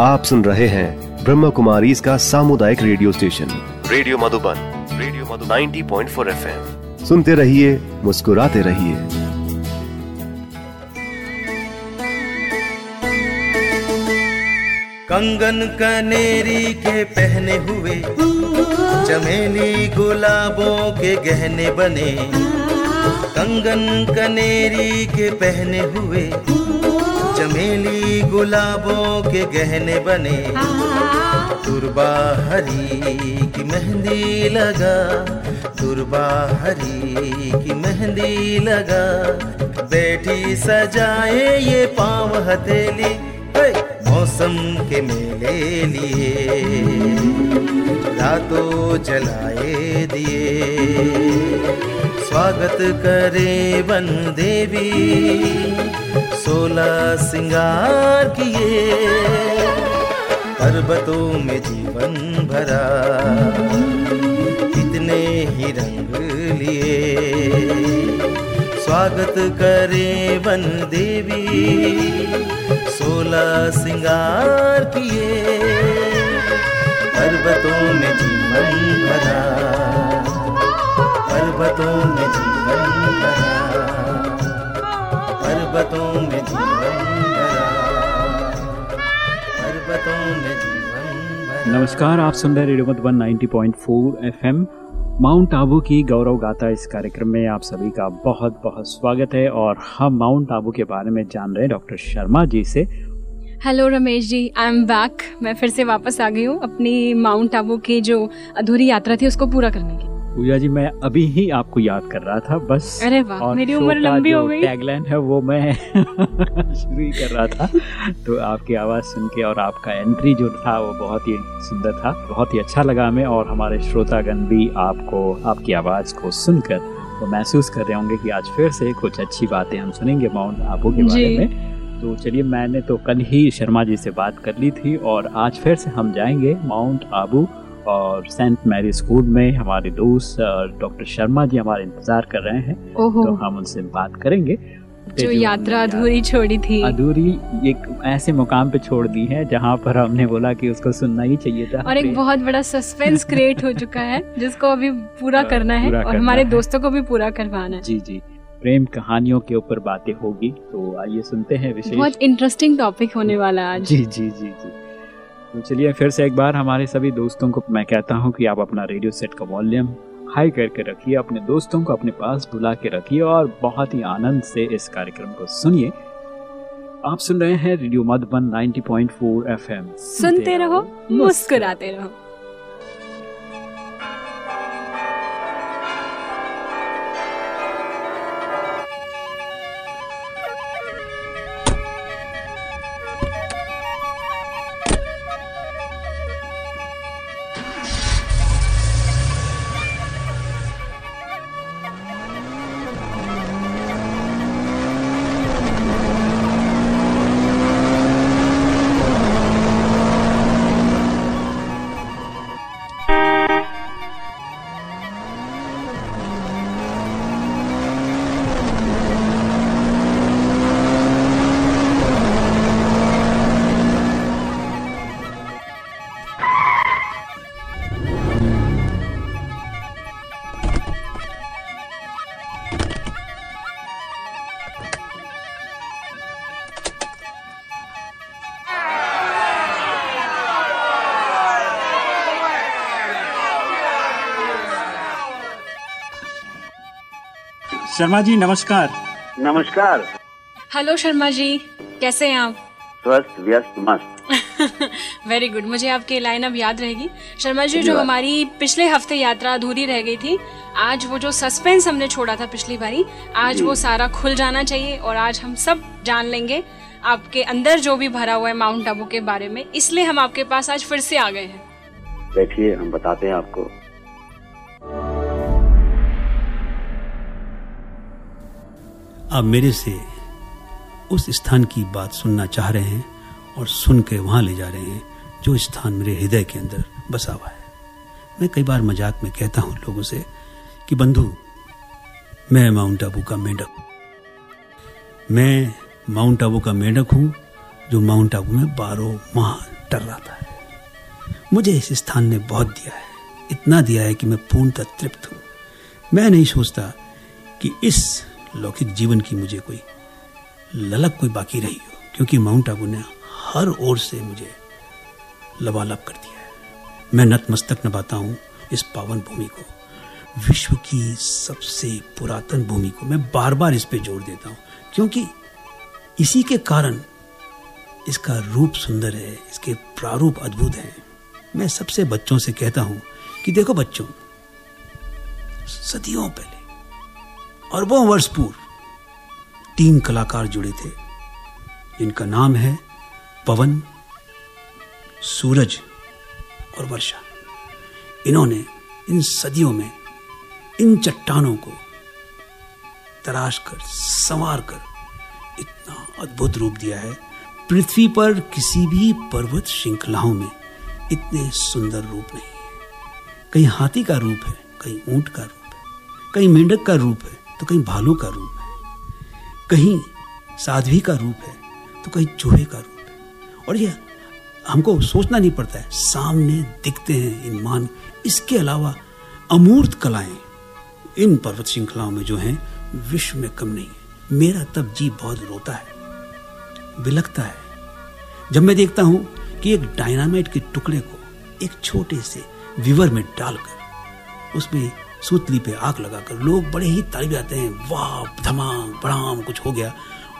आप सुन रहे हैं ब्रह्म कुमारी इसका सामुदायिक radio station. Radio Madhuban radio Madhuban. 90.4 FM. सुनते रहिए मुस्कुराते रहिए। कंगन कनेरी के पहने हुए चमेली गुलाबों के गहने बने। कंगन कनेरी के पहने हुए चमेली गुलाबों के गहने बने। दुर्बा हरी की मेहंदी लगा। दुर्बा हरी की मेहंदी लगा। बैठी सजाए ये पाँव हथेली। मौसम के मेले लिए। रातों जलाए दिए। स्वागत करे वन देवी। सोलह सिंगार किए, पर्वतों में जीवन भरा। इतने ही रंग लिए। स्वागत करे वन देवी, सोलह सिंगार किए, पर्वतों में जीवन भरा। पर्वतों में जीवन पर्वतों में जीवन पर्वतों में जीवन नमस्कार आप सुन रहे radio Madhuban 90.4 FM. Mount Abu की गौरव गाथा इस कार्यक्रम में आप सभी का बहुत बहुत स्वागत है और हम माउंट आबू के बारे में जान रहे हैं डॉक्टर शर्मा जी से। Hello Ramesh ji I am back मैं फिर से वापस आ गई हूँ अपनी माउंट आबू की जो अधूरी यात्रा थी उसको पूरा करने की पूजा जी मैं अभी ही आपको याद कर रहा था बस। अरे वाह मेरी उम्र लंबी हो गई। टैगलाइन है वो मैं शुरू ही कर रहा था। तो आपकी आवाज़ सुन के और आपका एंट्री जो था वो बहुत ही सुंदर था बहुत ही अच्छा लगा हमें और हमारे श्रोतागण भी आपको आपकी आवाज़ को सुनकर वो महसूस कर रहे होंगे कि आज फिर से कुछ अच्छी बातें हम सुनेंगे माउंट आबू के बारे में। तो चलिए मैंने तो कल ही शर्मा जी से बात कर ली थी और आज फिर से हम जाएँगे माउंट आबू और सेंट मैरी स्कूल में हमारे दोस्त डॉक्टर शर्मा जी हमारे इंतज़ार कर रहे हैं। तो हम उनसे बात करेंगे। जो यात्रा अधूरी छोड़ी थी। अधूरी एक ऐसे मुकाम पे छोड़ दी है जहाँ पर हमने बोला कि उसको सुनना ही चाहिए था। और एक बहुत बड़ा सस्पेंस क्रिएट हो चुका है जिसको अभी पूरा करना है और हमारे दोस्तों को भी पूरा करवाना है। जी जी। प्रेम कहानियों के ऊपर बातें होगी तो आइए सुनते हैं विशेष। बहुत इंटरेस्टिंग टॉपिक होने वाला आज। जी जी जी जी। तो चलिए फिर से एक बार हमारे सभी दोस्तों को मैं कहता हूँ कि आप अपना रेडियो सेट का वॉल्यूम हाई करके रखिए अपने दोस्तों को अपने पास बुला के रखिए और बहुत ही आनंद से इस कार्यक्रम को सुनिए। आप सुन रहे हैं रेडियो मधुबन 90.4 एफएम सुनते रहो मुस्कुराते रहो। शर्मा जी नमस्कार। नमस्कार। हेलो शर्मा जी कैसे हैं आप? स्वस्थ व्यस्त मस्त। वेरी गुड मुझे आपकी लाइन अब याद रहेगी। शर्मा जी जो हमारी पिछले हफ़्ते यात्रा अधूरी रह गई थी आज वो जो सस्पेंस हमने छोड़ा था पिछली बारी आज वो सारा खुल जाना चाहिए और आज हम सब जान लेंगे आपके अंदर जो भी भरा हुआ है माउंट आबू के बारे में इसलिए हम आपके पास आज फिर से आ गए हैं। देखिए हम बताते हैं आपको। आप मेरे से उस स्थान की बात सुनना चाह रहे हैं और सुन के वहाँ ले जा रहे हैं, जो स्थान मेरे हृदय के अंदर बसा हुआ है। मैं कई बार मज़ाक में कहता हूँ लोगों से कि, बंधु, मैं माउंट आबू का मेंढक मैं माउंट आबू का मेंढक हूँ, जो माउंट आबू में बारह माह टर रहा है। मुझे इस स्थान ने बहुत दिया है। इतना दिया है कि मैं पूर्णतः तृप्त हूँ। मैं नहीं सोचता कि इस लौकिक जीवन की मुझे कोई ललक कोई बाकी रही हो, क्योंकि माउंट आबू ने हर ओर से मुझे लबालब कर दिया है। मैं नतमस्तक नभाता हूँ इस पावन भूमि को, विश्व की सबसे पुरातन भूमि को। मैं बार बार इस पे ज़ोर देता हूँ, क्योंकि इसी के कारण इसका रूप सुंदर है, इसके प्रारूप अद्भुत हैं। मैं सबसे बच्चों से कहता हूँ कि देखो बच्चों, सदियों पहले अरबों वर्ष पूर्व तीन कलाकार जुड़े थे, जिनका नाम है पवन, सूरज और वर्षा। इन्होंने इन सदियों में इन चट्टानों को तराश कर, संवार कर इतना अद्भुत रूप दिया है। पृथ्वी पर किसी भी पर्वत श्रृंखलाओं में इतने सुंदर रूप नहीं है। कहीं हाथी का रूप है, कहीं ऊँट का रूप है, कहीं मेंढक का रूप है तो कहीं भालू का रूप है। कहीं साध्वी का रूप है तो कहीं चूहे का रूप है। और यह हमको सोचना नहीं पड़ता है, सामने दिखते हैं इन मान। इसके अलावा अमूर्त कलाएँ इन पर्वत श्रृंखलाओं में जो हैं, विश्व में कम नहीं है। मेरा तब जी बहुत रोता है बिलकता है। जब मैं देखता हूँ कि एक डायनामाइट के टुकड़े को एक छोटे से विवर में डालकर उसमें सूतली पे आग लगाकर लोग बड़े ही ताली जाते हैं। वाह, धमाम, बड़ाम, कुछ हो गया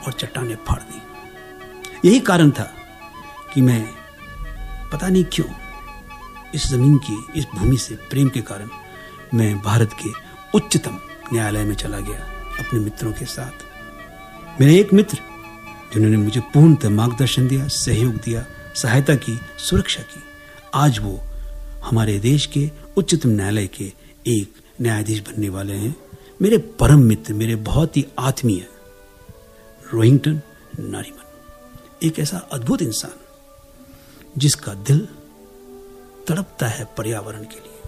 और चट्टाने फाड़ दी। यही कारण था कि मैं पता नहीं क्यों इस ज़मीन की, इस भूमि से प्रेम के कारण मैं भारत के उच्चतम न्यायालय में चला गया अपने मित्रों के साथ। मेरे एक मित्र, जिन्होंने मुझे पूर्णतः मार्गदर्शन दिया, सहयोग दिया, सहायता की, सुरक्षा की, आज वो हमारे देश के उच्चतम न्यायालय के एक न्यायाधीश बनने वाले हैं। मेरे परम मित्र, मेरे बहुत ही आत्मीय रोहिंगटन नारीमन, एक ऐसा अद्भुत इंसान जिसका दिल तड़पता है पर्यावरण के लिए।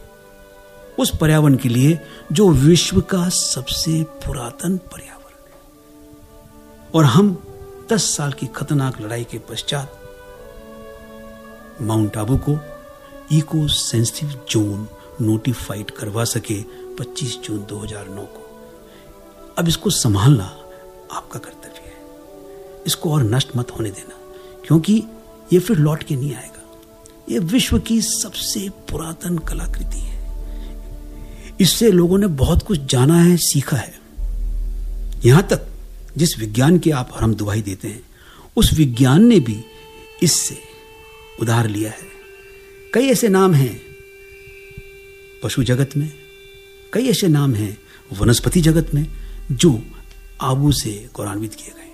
उस पर्यावरण के लिए जो विश्व का सबसे पुरातन पर्यावरण है। और हम दस साल की खतरनाक लड़ाई के पश्चात माउंट आबू को इको सेंसिटिव जोन नोटिफाइड करवा सके 25 जून 2009 को। अब इसको संभालना आपका कर्तव्य है। इसको और नष्ट मत होने देना, क्योंकि ये फिर लौट के नहीं आएगा। ये विश्व की सबसे पुरातन कलाकृति है। इससे लोगों ने बहुत कुछ जाना है, सीखा है। यहाँ तक जिस विज्ञान की आप हम दुहाई देते हैं, उस विज्ञान ने भी इससे उधार लिया है। कई ऐसे नाम हैं पशु जगत में। कई ऐसे नाम हैं वनस्पति जगत में जो आबू से गौरवान्वित किए गए।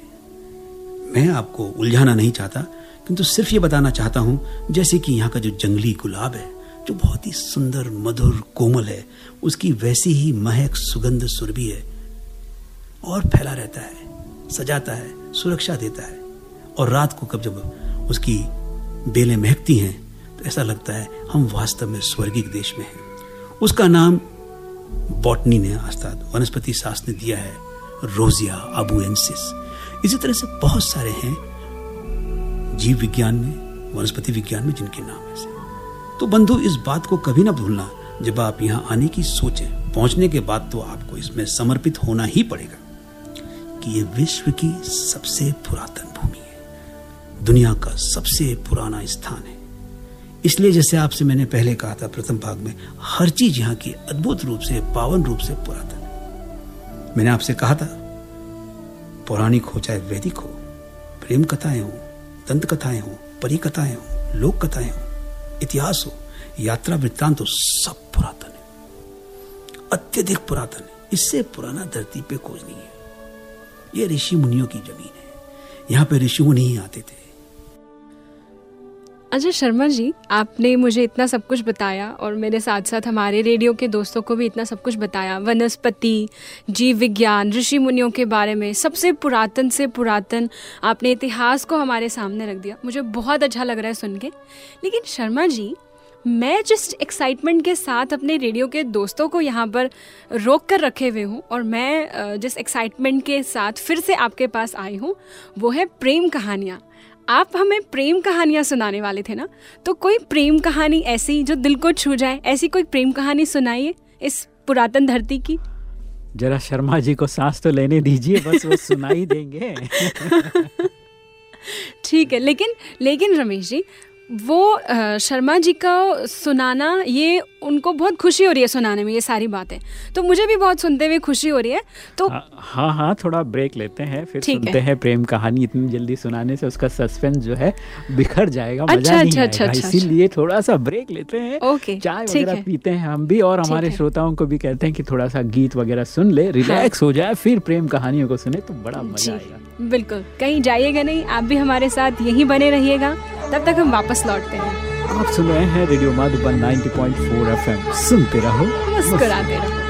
मैं आपको उलझाना नहीं चाहता, किंतु सिर्फ़ ये बताना चाहता हूँ, जैसे कि यहाँ का जो जंगली गुलाब है, जो बहुत ही सुंदर, मधुर, कोमल है, उसकी वैसी ही महक, सुगंध, सुरभि है, और फैला रहता है, सजाता है, सुरक्षा देता है, और रात को कब जब उसकी बेलें महकती हैं तो ऐसा लगता है हम वास्तव में स्वर्गिक देश में हैं। उसका नाम बॉटनी ने अर्थात वनस्पति शास्त्र ने दिया है, रोजिया अबुएंसिस इसी तरह से बहुत सारे हैं जीव विज्ञान में, वनस्पति विज्ञान में जिनके नाम ऐसे तो बंधु, इस बात को कभी ना भूलना, जब आप यहाँ आने की सोचें, पहुँचने के बाद तो आपको इसमें समर्पित होना ही पड़ेगा कि ये विश्व की सबसे पुरातन भूमि है, दुनिया का सबसे पुराना स्थान है। इसलिए जैसे आपसे मैंने पहले कहा था प्रथम भाग में, हर चीज़ यहाँ की अद्भुत रूप से, पावन रूप से पुरातन मैंने आपसे कहा था, पौराणिक हो चाहे वैदिक हो, प्रेम कथाएँ हो, दंत कथाएँ हो, परी कथाएँ हो, लोक कथाएँ हो, इतिहास हो, यात्रा वृत्तांत हो, सब पुरातन है। अत्यधिक पुरातन है। इससे पुराना धरती पे खोज नहीं है। ये ऋषि मुनियों की ज़मीन है। यहाँ पे ऋषि मुनि ही आते थे। अजय शर्मा जी, आपने मुझे इतना सब कुछ बताया और मेरे साथ साथ हमारे रेडियो के दोस्तों को भी इतना सब कुछ बताया। वनस्पति, जीव विज्ञान, ऋषि मुनियों के बारे में सबसे पुरातन से पुरातन आपने इतिहास को हमारे सामने रख दिया। मुझे बहुत अच्छा लग रहा है सुन के। लेकिन शर्मा जी, मैं जिस एक्साइटमेंट के साथ अपने रेडियो के दोस्तों को यहाँ पर रोक कर रखे हुए हूँ और मैं जिस एक्साइटमेंट के साथ फिर से आपके पास आई हूँ, वो है प्रेम कहानियाँ। आप हमें प्रेम कहानियाँ सुनाने वाले थे ना? तो कोई प्रेम कहानी ऐसी जो दिल को छू जाए? ऐसी कोई प्रेम कहानी सुनाइए इस पुरातन धरती की। जरा शर्मा जी को सांस तो लेने दीजिए बस वो सुनाई देंगे। ठीक है लेकिन लेकिन रमेश जी वो शर्मा जी का सुनाना ये उनको बहुत खुशी हो रही है सुनाने में ये सारी बातें। तो मुझे भी बहुत सुनते हुए खुशी हो रही है तो हाँ हाँ हाँ थोड़ा ब्रेक लेते हैं फिर सुनते है। हैं प्रेम कहानी इतनी जल्दी सुनाने से उसका सस्पेंस जो है बिखर जाएगा अच्छा, मज़ा अच्छा, नहीं अच्छा, अच्छा, अच्छा, इसीलिए थोड़ा सा ब्रेक लेते हैं। ओके, चाय वगैरह पीते हैं हम भी और हमारे श्रोताओं को भी कहते हैं कि थोड़ा सा गीत वगैरह सुन ले रिलैक्स हो जाए फिर प्रेम कहानियों को सुने तो बड़ा मज़ा आएगा। बिल्कुल। कहीं जाइएगा नहीं आप भी हमारे साथ यहीं बने रहिएगा। तब तक हम वापस लौटते हैं। आप सुन रहे हैं रेडियो माधुबन 90.4 एफएम। सुनते रहो मुस्कुराते रहो।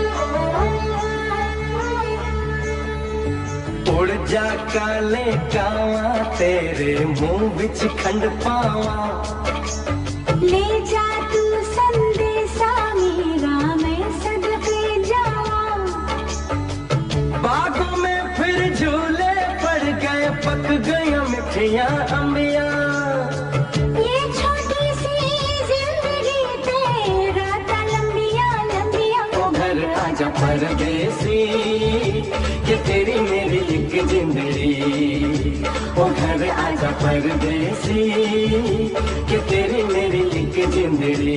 उड़ जा काले कावा तेरे मुँह विच खंड पावा। ले जा घर आजा परदेसी के तेरी मेरी एक जिंदड़ी।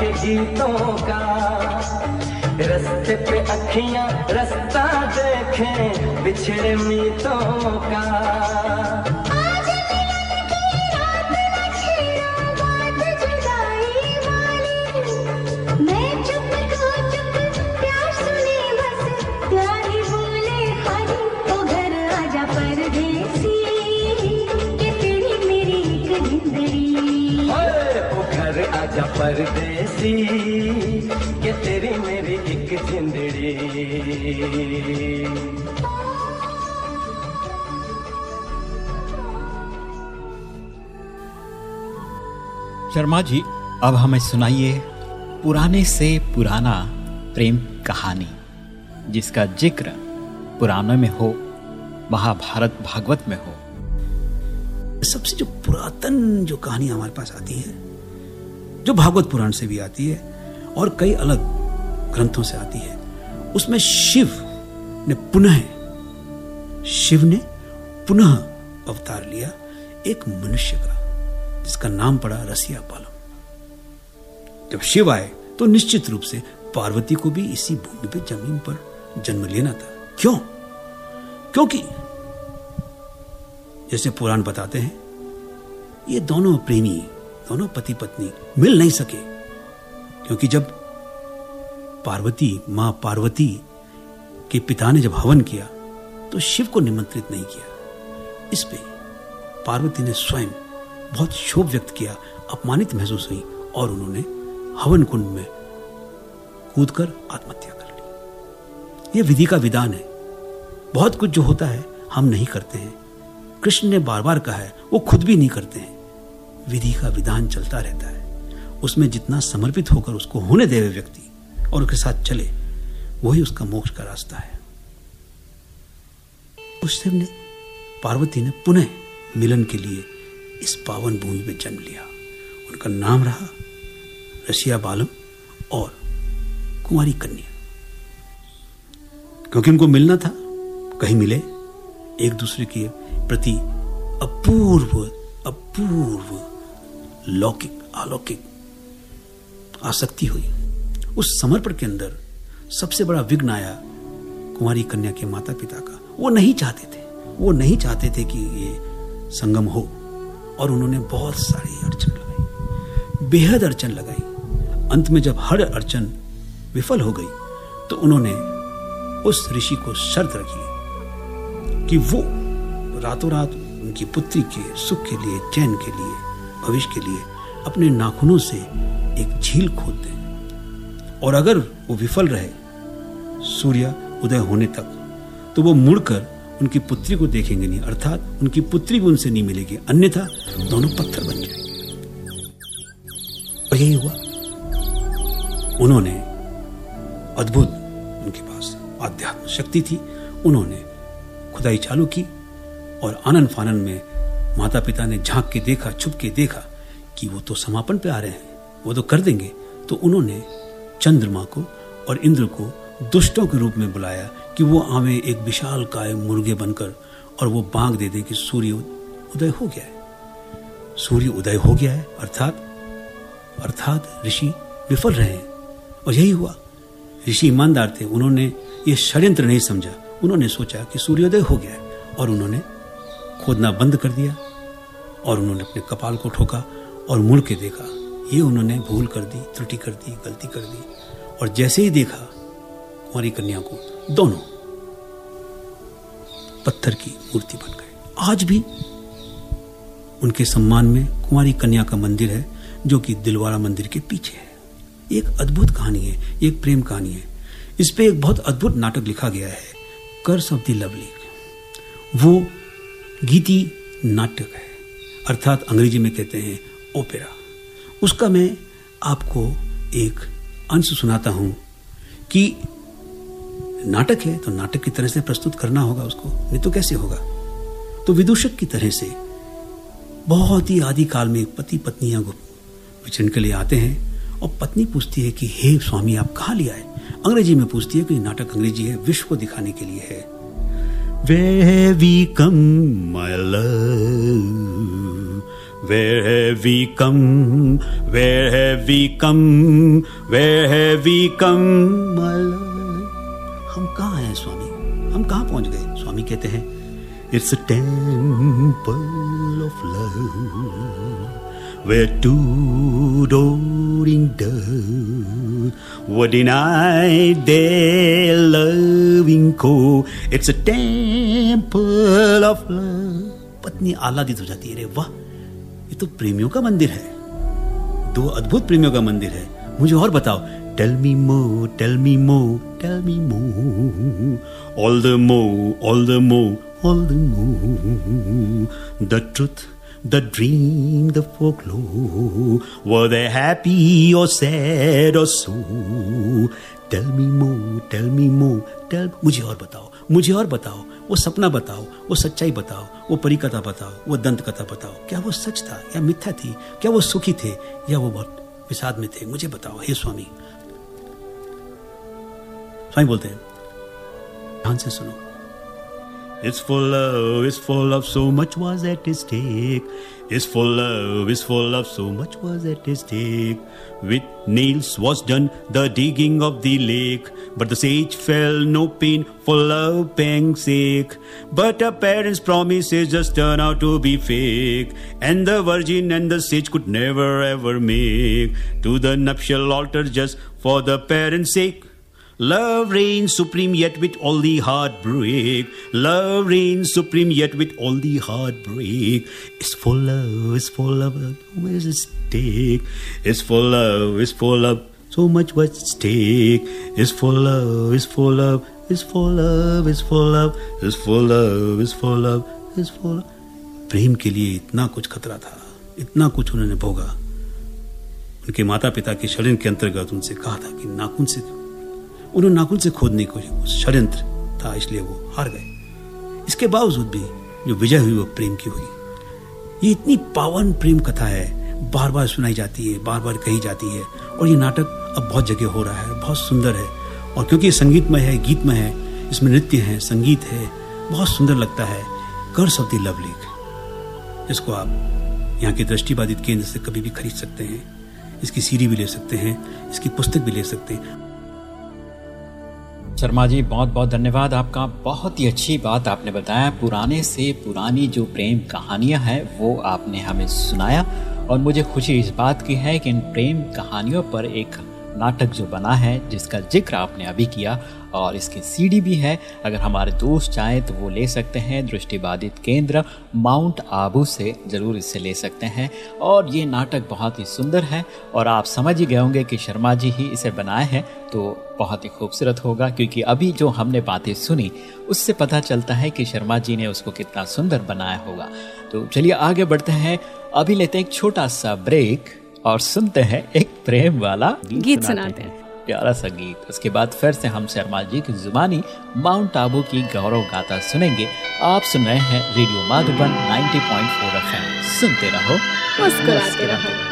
के गीतों का। रस्ते पे अखियाँ रास्ता देखें बिछड़े मीतों का। आज मिलन की तेरी मेरी एक जिंदड़ी। शर्मा जी अब हमें सुनाइए पुराने से पुराना प्रेम कहानी जिसका ज़िक्र पुराणों में हो महाभारत भागवत में हो। सबसे जो पुरातन जो कहानी हमारे पास आती है जो भागवत पुराण से भी आती है और कई अलग ग्रंथों से आती है, उसमें शिव ने पुनः, शिव ने पुनः अवतार लिया एक मनुष्य का, जिसका नाम पड़ा रसिया पालम। जब शिव आए तो निश्चित रूप से पार्वती को भी इसी भूमि पे ज़मीन पर जन्म लेना था। क्यों? क्योंकि, जैसे पुराण बताते हैं, ये दोनों प्रेमी दोनों पति पत्नी मिल नहीं सके, क्योंकि जब पार्वती, माँ पार्वती के पिता ने जब हवन किया तो शिव को निमंत्रित नहीं किया। इस पे पार्वती ने स्वयं बहुत क्षोभ व्यक्त किया, अपमानित महसूस हुई, और उन्होंने हवन कुंड में कूदकर आत्महत्या कर ली। यह विधि का विधान है। बहुत कुछ जो होता है, हम नहीं करते हैं। कृष्ण ने बार बार कहा है, वो खुद भी नहीं करते हैं। विधि का विधान चलता रहता है। उसमें जितना समर्पित होकर उसको होने देवे व्यक्ति और उसके साथ चले, वही उसका मोक्ष का रास्ता है। उस शिव ने पार्वती ने पुनः मिलन के लिए इस पावन भूमि में जन्म लिया। उनका नाम रहा रसिया बालम और कुमारी कन्या। क्योंकि उनको मिलना था, कहीं मिले, एक दूसरे के प्रति अपूर्व अपूर्व लौकिक, अलौकिक आसक्ति हुई। उस समर्पण के अंदर सबसे बड़ा विघ्न आया कुमारी कन्या के माता पिता का। वो नहीं चाहते थे, वो नहीं चाहते थे कि ये संगम हो और उन्होंने बहुत सारी अड़चन लगाई। बेहद अड़चन लगाई। अंत में जब हर अड़चन विफल हो गई तो उन्होंने उस ऋषि को शर्त रखी कि वो रातों रात उनकी पुत्री के सुख के लिए, चैन के लिए भविष्य के लिए अपने नाखूनों से एक झील खोद दें। और अगर वो विफल रहे, सूर्य उदय होने तक तो वो मुड़कर उनकी पुत्री को देखेंगे नहीं, अर्थात उनकी पुत्री भी उनसे नहीं मिलेगी, अन्यथा दोनों पत्थर बन जाएँगे। और यही हुआ। उन्होंने अद्भुत उनके पास आध्यात्म शक्ति थी। उन्होंने खुदाई चालू की और आनंद फानन में माता पिता ने झाँक के देखा, छुप के देखा कि वो तो समापन पे आ रहे हैं। वो तो कर देंगे। तो उन्होंने चंद्रमा को और इंद्र को दुष्टों के रूप में बुलाया कि वो आवे एक विशाल काय मुर्गे बनकर और वो बांग दे दें कि सूर्य उदय हो गया है। सूर्य उदय हो गया है, अर्थात अर्थात ऋषि विफल रहे हैं। और यही हुआ। ऋषि ईमानदार थे, उन्होंने ये षड्यंत्र नहीं समझा। उन्होंने सोचा कि सूर्योदय हो गया है और उन्होंने खोदना बंद कर दिया और उन्होंने अपने कपाल को ठोका और मुड़ के देखा, ये उन्होंने भूल कर दी, त्रुटि कर दी, गलती कर दी और जैसे ही देखा, कुंवारी कन्या को दोनों पत्थर की मूर्ति बन गए। आज भी उनके सम्मान में कुंवारी कन्या का मंदिर है, जो कि दिलवाड़ा मंदिर के पीछे है। एक अद्भुत कहानी है, एक प्रेम कहानी है। इस पे एक बहुत अद्भुत नाटक लिखा गया है, कर्स ऑफ़ द लवली वो गीति नाटक है। अर्थात अंग्रेज़ी में कहते हैं ओपेरा। उसका मैं आपको एक अंश सुनाता हूँ कि नाटक है तो नाटक की तरह से प्रस्तुत करना होगा उसको, नहीं तो कैसे होगा? तो विदूषक की तरह से बहुत ही आदि काल में पति पत्नियाँ विचरण के लिए आते हैं और पत्नी पूछती है कि, हे स्वामी, आप कहाँ ले आए? अंग्रेज़ी में पूछती है कि नाटक अंग्रेज़ी है, विश्व को दिखाने के लिए है। Where have we come, my love? Where have we come? Where have we come? Where have we come, my love? हम कहाँ हैं स्वामी हम कहाँ पहुँच गए स्वामी कहते हैं it's a temple of love where adoring doves were denied their loving core. It's a temple of love. पत्नी आह्लादित हो जाती है। रे वाह, ये तो प्रेमियों का मंदिर है। दो अद्भुत प्रेमियों का मंदिर है। मुझे और बताओ। टेल मी मो tell me more tell me more all the more all the more all the more the truth the dream, the folklore. Were they happy or sad or so? Tell me more, tell me more, tell मुझे और बताओ मुझे और बताओ वो सपना बताओ वो सच्चाई बताओ वो परी कथा बताओ वो दंत कथा बताओ क्या वो सच था या मिथ्या थी क्या वो सुखी थे या वो बहुत विषाद में थे मुझे बताओ हे स्वामी स्वामी बोलते हैं ध्यान से सुनो It's for love, it's for love, so much was at stake. It's for love, it's for love, so much was at stake. With nails was done the digging of the lake, but the sage felt no pain for love pang's sake. But her parents' promises just turned out to be fake, and the virgin and the sage could never ever make to the nuptial altar just for the parents' sake. Love reigns supreme yet with all the heartbreak. Love reigns supreme yet with all the heartbreak. It's for love, it's for love, where's the stake? It's for love, it's for love, so much at stake. It's for love, it's for love, it's for love, it's for love, it's for love, it's for love, it's for love. प्रेम के लिए इतना कुछ खतरा था इतना कुछ उन्होंने भोगा उनके माता पिता के षड्यंत्र के अंतर्गत उनसे कहा था कि नाखून से उन्होंने नाखून से खोदने को षड्यंत्र था, इसलिए वो हार गए। इसके बावजूद भी जो विजय हुई, वो प्रेम की हुई। ये इतनी पावन प्रेम कथा है बार बार सुनाई जाती है बार बार कही जाती है, और ये नाटक अब बहुत जगह हो रहा है, बहुत सुंदर है। और क्योंकि ये संगीतमय है, गीतमय है, इसमें नृत्य है, संगीत है, बहुत सुंदर लगता है। कर्स ऑफ़ लव लीग इसको आप यहाँ के दृष्टिबाधित केंद्र से कभी भी खरीद सकते हैं। इसकी सीरी भी ले सकते हैं, इसकी पुस्तक भी ले सकते हैं। शर्मा जी बहुत बहुत धन्यवाद। आपका बहुत ही अच्छी बात आपने बताया। पुराने से पुरानी जो प्रेम कहानियाँ हैं, वो आपने हमें सुनाया। और मुझे खुशी इस बात की है कि इन प्रेम कहानियों पर एक नाटक जो बना है, जिसका ज़िक्र आपने अभी किया और इसकी सीडी भी है। अगर हमारे दोस्त चाहें तो वो ले सकते हैं दृष्टिबाधित केंद्र माउंट आबू से, ज़रूर इससे ले सकते हैं। और ये नाटक बहुत ही सुंदर है और आप समझ ही गए होंगे कि शर्मा जी ही इसे बनाए हैं तो बहुत ही खूबसूरत होगा, क्योंकि अभी जो हमने बातें सुनी, उससे पता चलता है कि शर्मा जी ने उसको कितना सुंदर बनाया होगा। तो चलिए आगे बढ़ते हैं। अभी लेते हैं एक छोटा सा ब्रेक। और सुनते हैं एक प्रेम वाला गीत गीत सुनाते हैं। प्यारा सा गीत। उसके बाद फिर से हम शर्मा जी की जुबानी माउंट आबू की गौरव गाथा सुनेंगे। आप सुन रहे हैं रेडियो माधुबन 90.4 एफएम। सुनते रहो। मुस्कुराते रहो।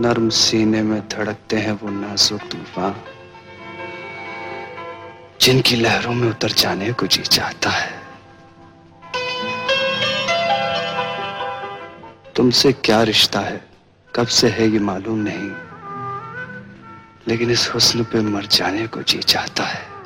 नर्म सीने में धड़कते हैं वो नाजुक तूफ़ान। जिनकी लहरों में उतर जाने को जी चाहता है। तुमसे क्या रिश्ता है? कब से है ये मालूम नहीं। लेकिन इस हुस्न पे मर जाने को जी चाहता है।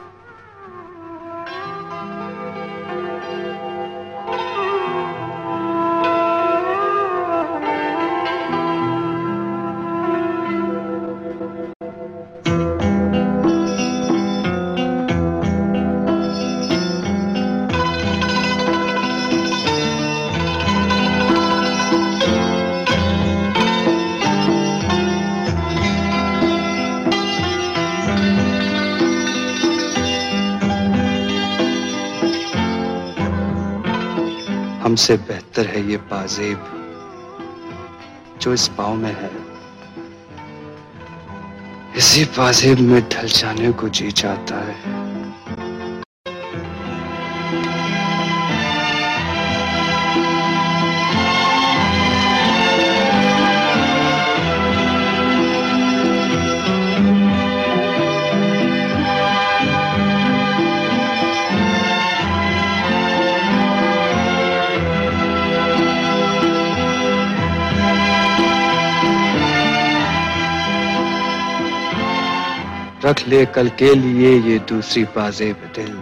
हमसे बेहतर है ये पाजेब जो इस पाव में है। इसी पाजेब में ढल जाने को जी चाहता है। रख ले कल के लिए ये दूसरी पाजेब दिल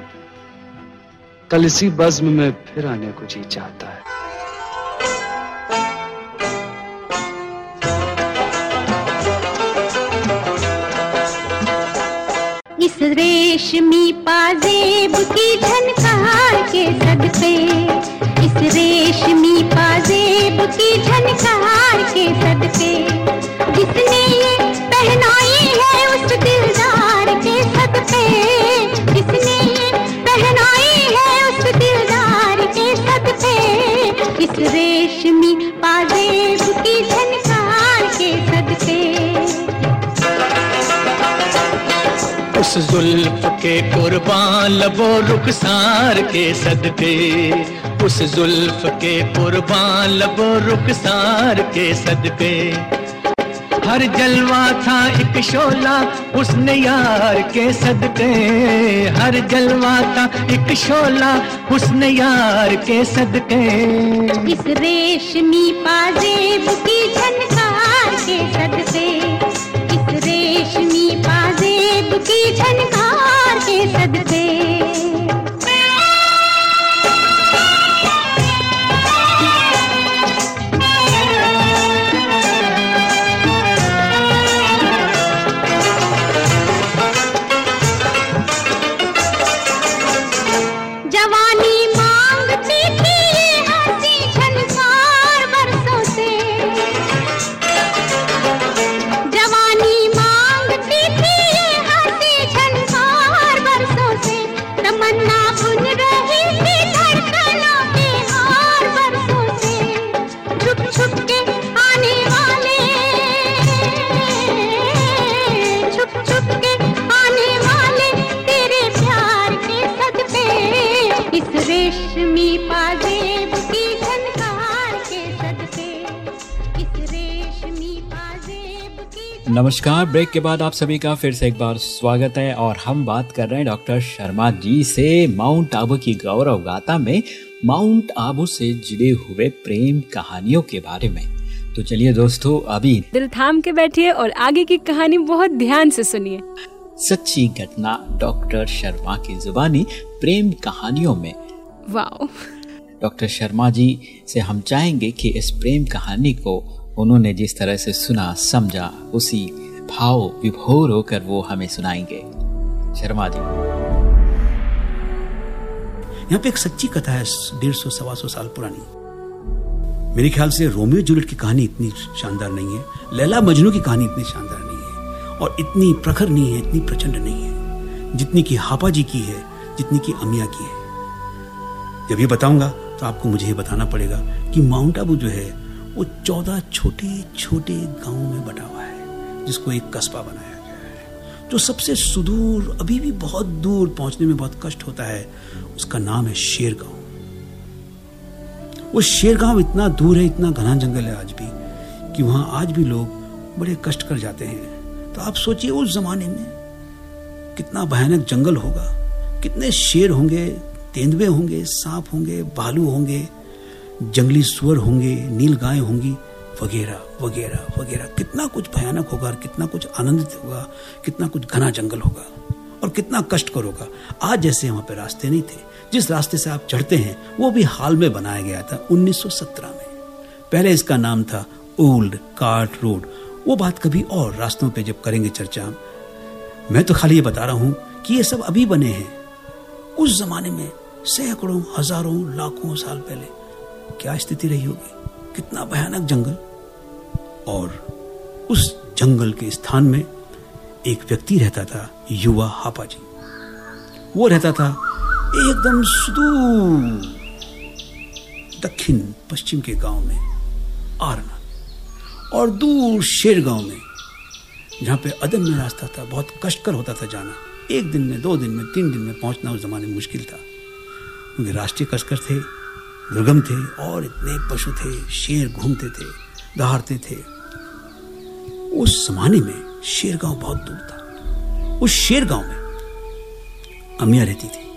कल इसी बज्म में फिर आने को जी चाहता है। इस रेशमी पाजेब की झनकार के सदके इस रेशमी पाजेब की झनकार के सदके रेशमी पाजेब की झनकार के सदके। उस जुल्फ के कुर्बान लबो रुखसार के सदके। उस जुल्फ के कुर्बान लबो रुखसार के सदके। हर जलवा था एक शोला, उसने यार के सदके। हर जलवा था एक शोला, उसने यार के सदके। इस रेशमी पाजेब की झनकार के सदके। नमस्कार। ब्रेक के बाद आप सभी का फिर से एक बार स्वागत है और हम बात कर रहे हैं डॉक्टर शर्मा जी से माउंट आबू की गौरव गाथा में माउंट आबू से जुड़े हुए प्रेम कहानियों के बारे में। तो चलिए दोस्तों अभी दिल थाम के बैठिए और आगे की कहानी बहुत ध्यान से सुनिए। सच्ची घटना डॉक्टर शर्मा की जुबानी प्रेम कहानियों में। वाओ। डॉक्टर शर्मा जी से हम चाहेंगे कि इस प्रेम कहानी को उन्होंने जिस तरह से सुना, समझा, उसी भाव विभोर होकर वो हमें सुनाएँगे। शर्मा जी। यहाँ पे एक सच्ची कथा है, डेढ़ सौ, सवा सौ साल पुरानी। मेरे ख्याल से रोमियो जूलियट की कहानी इतनी शानदार नहीं है, लैला मजनू की कहानी इतनी शानदार नहीं है, और इतनी प्रखर नहीं है, इतनी प्रचंड नहीं है, जितनी की हापा जी की है, जितनी की अमिया की है। जब ये बताऊँगा तो आपको मुझे ये बताना पड़ेगा कि माउंट आबू जो है वो चौदह छोटे छोटे गाँवों में बटा हुआ है, जिसको एक कस्बा बनाया गया है, जो सबसे सुदूर, अभी भी बहुत दूर पहुँचने में बहुत कष्ट होता है, उसका नाम है शेर गाँव वो शेर गाँव इतना दूर है, इतना घना जंगल है आज भी, कि वहाँ आज भी लोग बड़े कष्ट कर जाते हैं। तो आप सोचिए उस जमाने में कितना भयानक जंगल होगा, कितने शेर होंगे, तेंदुए होंगे, सांप होंगे, भालू होंगे जंगली सुअर होंगे, नील गाय होंगी, वगैरह वगैरह वगैरह। कितना कुछ भयानक होगा कितना कुछ आनंदित होगा, कितना कुछ घना जंगल होगा और कितना कष्टकर होगा। आज जैसे वहाँ पे रास्ते नहीं थे, जिस रास्ते से आप चढ़ते हैं, वो भी हाल में बनाया गया था 1917 में। पहले इसका नाम था ओल्ड कार्ट रोड। वो बात कभी और रास्तों पे जब करेंगे चर्चा। मैं तो खाली ये बता रहा हूँ कि ये सब अभी बने हैं। उस जमाने में सैकड़ों, हज़ारों, लाखों साल पहले। क्या स्थिति रही होगी? कितना भयानक जंगल। और उस जंगल के स्थान में एक व्यक्ति रहता था, युवा हापा जी वो रहता था एकदम सुदूर दक्षिण पश्चिम के गाँव में, आरना, और दूर शेर गाँव में, जहाँ पे अदम्य रास्ता था, बहुत कष्टकर होता था जाना। एक दिन में, दो दिन में, तीन दिन में पहुँचना उस जमाने में मुश्किल था। क्योंकि राष्ट्रीय कसकर थे दुर्गम थे और इतने पशु थे, शेर घूमते थे, दहाड़ते थे। उस जमाने में शेर गाँव बहुत दूर था। उस शेर गाँव में अमिया रहती थी।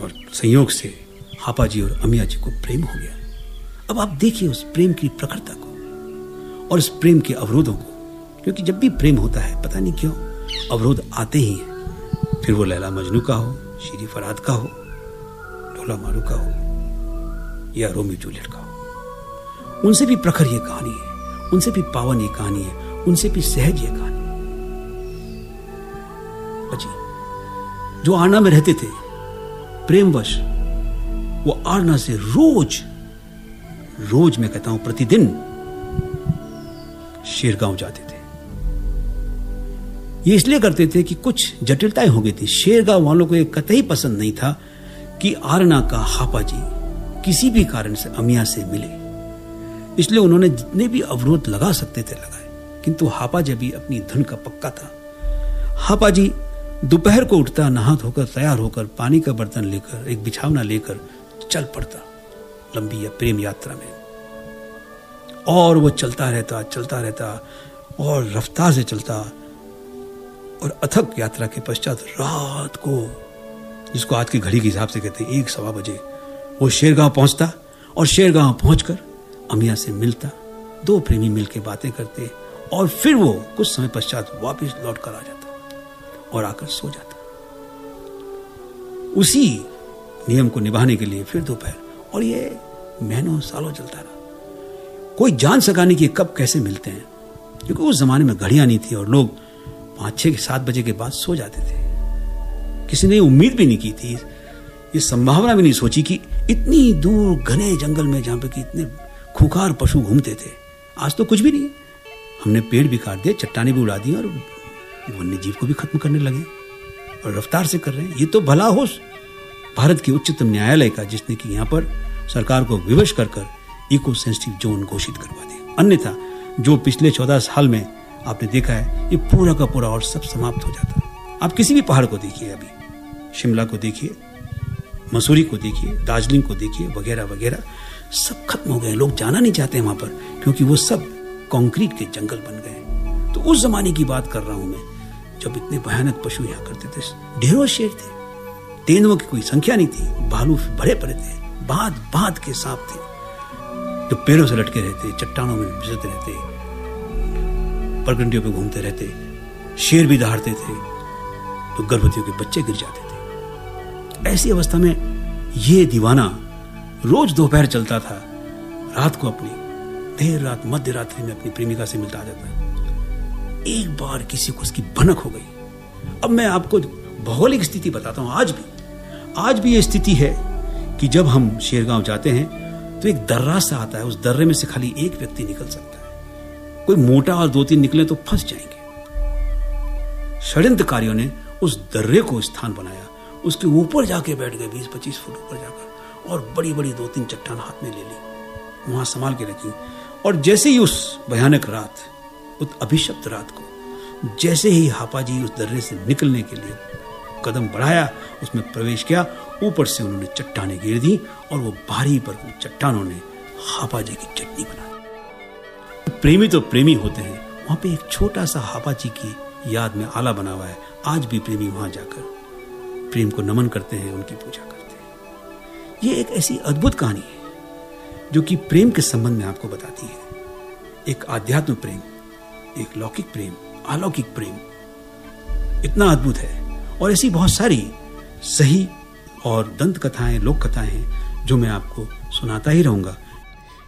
और संयोग से हापा जी और अमिया जी को प्रेम हो गया। अब आप देखिए उस प्रेम की प्रखरता को और उस प्रेम के अवरोधों को, क्योंकि जब भी प्रेम होता है, पता नहीं क्यों, अवरोध आते ही हैं। फिर वो लैला मजनू का हो, श्री फराद का हो ढोला मारू का हो या रोमी जूलियट का हो उनसे भी प्रखर ये कहानी है, उनसे भी पावन ये कहानी है, उनसे भी सहज ये कहानी बची जो आरना में रहते थे, प्रेमवश, वो आरना से रोज रोज मैं कहता हूँ, प्रतिदिन शेरगांव जाते थे। ये इसलिए करते थे कि कुछ जटिलताएँ हो गई थी। शेरगांव वालों को ये कतई पसंद नहीं था कि आरना का हापा जी किसी भी कारण से अमिया से मिले। इसलिए उन्होंने जितने भी अवरोध लगा सकते थे लगाए, किंतु हापा जब अपनी धुन का पक्का था। हापा जी दोपहर को उठता नहा धोकर तैयार होकर, पानी का बर्तन लेकर, एक बिछावना लेकर चल पड़ता, लंबी या प्रेम यात्रा में। और वो चलता रहता चलता रहता, और रफ्तार से चलता, और अथक यात्रा के पश्चात रात को जिसको आज की घड़ी के हिसाब से कहते हैं, एक सवा बजे, वो शेरगांव पहुँचता और शेरगांव पहुंचकर अमिया से मिलता। दो प्रेमी मिलकर बातें करते और फिर वो कुछ समय पश्चात वापस लौट कर आ जाता और आकर सो जाता। उसी नियम को निभाने के लिए फिर दोपहर, और ये महीनों सालों चलता रहा। कोई जान सका नहीं कि कब कैसे मिलते हैं, क्योंकि उस जमाने में घड़ियाँ नहीं थी और लोग पाँच छह सात बजे के बाद सो जाते थे। किसी ने उम्मीद भी नहीं की थी, ये संभावना भी नहीं सोची कि इतनी दूर घने जंगल में जहाँ पे कि इतने खुखार पशु घूमते थे। आज तो कुछ भी नहीं। हमने पेड़ भी काट दिए, चट्टाने भी उड़ा दी और वन्य जीव को भी खत्म करने लगे और रफ्तार से कर रहे हैं। ये तो भला हो भारत के उच्चतम न्यायालय का जिसने कि यहाँ पर सरकार को विवश कर कर इको सेंसिटिव जोन घोषित करवा दिया। अन्यथा, जो पिछले चौदह साल में आपने देखा है, ये पूरा का पूरा और सब समाप्त हो जाता। आप किसी भी पहाड़ को देखिए अभी। शिमला को देखिए, मसूरी को देखिए, दार्जिलिंग को देखिए, वगैरह वगैरह, सब खत्म हो गए। लोग जाना नहीं चाहते वहाँ पर, क्योंकि वो सब कंक्रीट के जंगल बन गए तो उस जमाने की बात कर रहा हूँ मैं, जब इतने भयानक पशु यहाँ करते थे, ढेरों शेर थे। तेंदुओं की कोई संख्या नहीं थी, भालू भरे पड़े थे बात बात के सांप थे। जो पेड़ों से लटके रहते, चट्टानों में बिजते रहते, परगंडियों पे घूमते रहते, शेर भी दहाड़ते थे तो गर्भवतियों के बच्चे गिर जाते थे। ऐसी अवस्था में ये दीवाना रोज दोपहर चलता था। रात को अपनी देर रात मध्य रात्रि में अपनी प्रेमिका से मिलता जाता एक बार किसी को उसकी भनक हो गई। अब मैं आपको भौगोलिक स्थिति बताता हूँ आज भी। आज भी ये स्थिति है कि जब हम शेरगांव जाते हैं तो एक दर्रा सा आता है। उस दर्रे में से खाली एक व्यक्ति निकल सकता है। कोई मोटा और दो तीन निकले तो फंस जाएँगे। षड्यंत्रकारियों ने उस दर्रे को स्थान बनाया। उसके ऊपर जाके बैठ गए बीस पच्चीस फुट ऊपर जाकर, और बड़ी बड़ी दो तीन चट्टान हाथ में ले ली, वहाँ संभाल के रखी। और जैसे ही उस भयानक रात, उस अभिशप्त रात को, जैसे ही हापा जी उस दर्रे से निकलने के लिए कदम बढ़ाया, उसमें प्रवेश किया, ऊपर से उन्होंने चट्टाने गिर दी, और वो भारी पर चट्टानों ने हापा जी की चटनी बना प्रेमी तो प्रेमी होते हैं, वहाँ पे एक छोटा सा हापा जी की याद में आला बना हुआ है, आज भी प्रेमी वहाँ जाकर प्रेम को नमन करते हैं, उनकी पूजा करते हैं। ये एक ऐसी अद्भुत कहानी है, जो कि प्रेम के संबंध में आपको बताती है। एक आध्यात्म प्रेम, एक लौकिक प्रेम, अलौकिक प्रेम। इतना अद्भुत है, और ऐसी बहुत सारी सही और दंत कथाएँ, लोक कथाएँ हैं, जो मैं आपको सुनाता ही रहूँगा।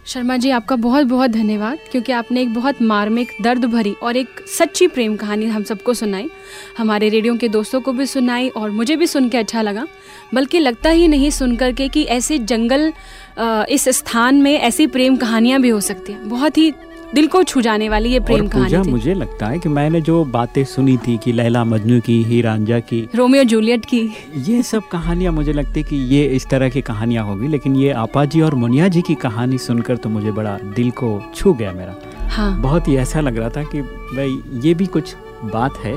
शर्मा जी, आपका बहुत बहुत धन्यवाद, क्योंकि आपने एक बहुत मार्मिक दर्द भरी और एक सच्ची प्रेम कहानी हम सबको सुनाई, हमारे रेडियो के दोस्तों को भी सुनाई और मुझे भी सुन के अच्छा लगा, बल्कि लगता ही नहीं सुन कर के कि ऐसे जंगल इस स्थान में ऐसी प्रेम कहानियाँ भी हो सकती हैं। बहुत ही दिल को छू जाने वाली ये प्रेम कहानी थी। मुझे लगता है कि मैंने जो बातें सुनी थी कि लैला मजनू की ही रांझा की रोमियो जूलियट की। ये सब कहानियाँ मुझे लगती है कि ये इस तरह की कहानियाँ होगी लेकिन ये आपा जी और मुनिया जी की कहानी सुनकर तो मुझे बड़ा दिल को छू गया मेरा। हाँ। बहुत ही ऐसा लग रहा था कि भाई ये भी कुछ बात है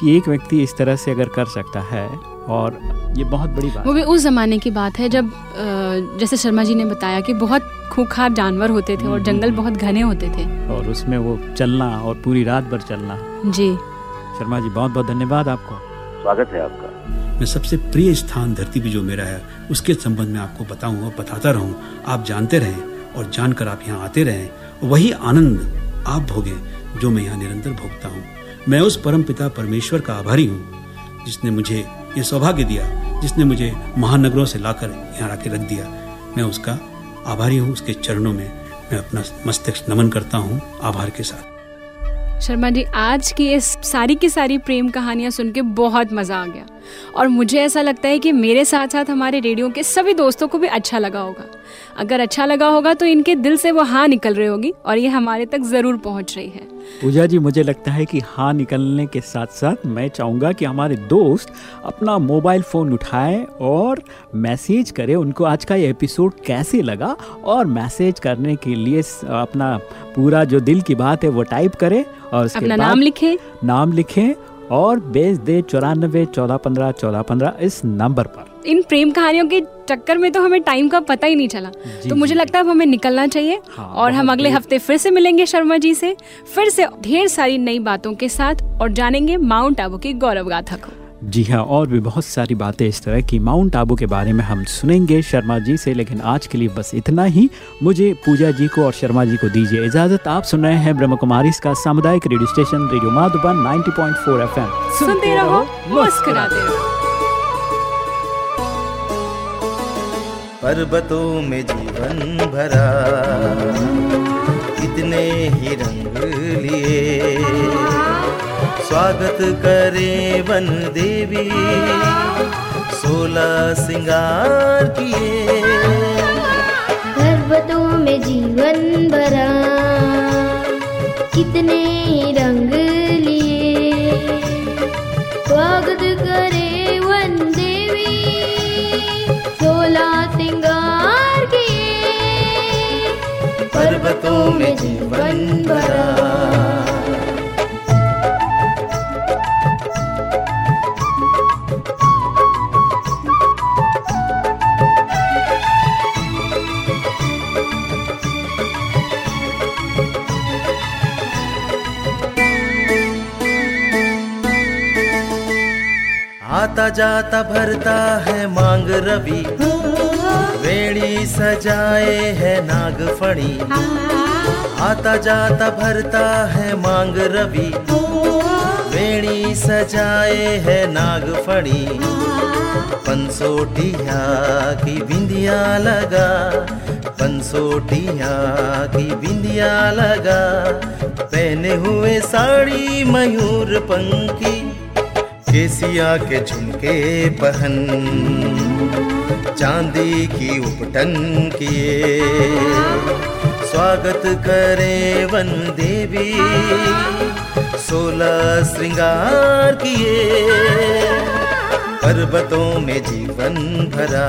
कि एक व्यक्ति इस तरह से अगर कर सकता है और ये बहुत बड़ी बात वो भी उस ज़माने की बात है जब जैसे शर्मा जी ने बताया कि बहुत खूंखार जानवर होते थे और हम्म, जंगल। बहुत घने होते थे। और उसमें वो चलना और पूरी रात भर चलना। जी। शर्मा जी बहुत बहुत धन्यवाद आपको। स्वागत है आपका। मैं सबसे प्रिय स्थान धरती पे जो मेरा है उसके संबंध में आपको बताऊँ और बताता रहूँ। आप जानते रहें और जानकर आप यहाँ आते रहें वही आनंद आप भोगें जो मैं यहाँ निरंतर भोगता हूँ। मैं उस परम पिता परमेश्वर का आभारी हूँ जिसने मुझे ये सौभाग्य दिया जिसने मुझे महानगरों से लाकर यहाँ आके रख दिया। मैं उसका आभारी हूँ, उसके चरणों में मैं अपना मस्तिष्क नमन करता हूँ आभार के साथ। शर्मा जी, आज की इस सारी की सारी प्रेम कहानियाँ सुन के बहुत मज़ा आ गया। और मुझे ऐसा लगता है कि मेरे साथ साथ हमारे रेडियो के सभी दोस्तों को भी अच्छा लगा होगा। अगर अच्छा लगा होगा तो इनके दिल से वो हाँ निकल रही होगी और ये हमारे तक ज़रूर पहुँच रही है। पूजा जी मुझे लगता है कि हाँ निकलने के साथ साथ मैं चाहूँगा कि हमारे दोस्त अपना मोबाइल फ़ोन उठाएँ और मैसेज करें उनको आज का ये एपिसोड कैसे लगा और मैसेज करने के लिए अपना पूरा जो दिल की बात है वो टाइप करें और उसके अपना नाम लिखें। नाम लिखें और भेज दे चौरानबे चौदह पंद्रह चौदह पंद्रह इस नंबर पर। इन प्रेम कहानियों के चक्कर में तो हमें टाइम का पता ही नहीं चला। तो मुझे लगता है हमें निकलना चाहिए हाँ, और हम अगले हफ़्ते फिर से मिलेंगे शर्मा जी से। फिर से ढेर सारी नई बातों के साथ और जानेंगे माउंट आबू की गौरव गाथा को। जी हाँ और भी बहुत सारी बातें इस तरह की माउंट आबू के बारे में हम सुनेंगे शर्मा जी से लेकिन आज के लिए बस इतना ही। मुझे पूजा जी को और शर्मा जी को दीजिए इजाज़त। आप सुन रहे हैं ब्रह्म कुमारी इसका सामुदायिक radio station radio Madhuban 90.4 FM. सुनते रहो मुस्कुराते रहो। पर्वतों में जीवन भरा कितने ही रंग लिए। स्वागत करे वन देवी। सोलह सिंगार किए। पर्वतों में जीवन भरा। कितने रंग लिए। स्वागत करे वन देवी। सोलह सिंगार किए। पर्वतों में जीवन भरा। आता जाता भरता है मांग रवि। वेणी सजाए है नागफणी आता जाता भरता है मांग रवि। वेणी सजाए है नागफणी पंसोटिया की बिंदिया लगा। पंसोटिया की बिंदिया लगा। पहने हुए साड़ी मयूर पंखी। केसिया के झुमके पहन। चांदी की उपटन किए। स्वागत करे वन देवी सोलह श्रृंगार किए। पर्वतों में जीवन भरा।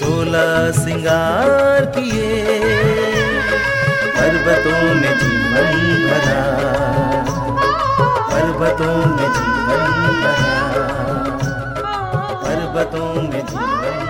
सोला सिंगार किए। पर्वतों ने जीवन भरा। पर्वतों ने जीवन भरा। पर्वतों ने जीवन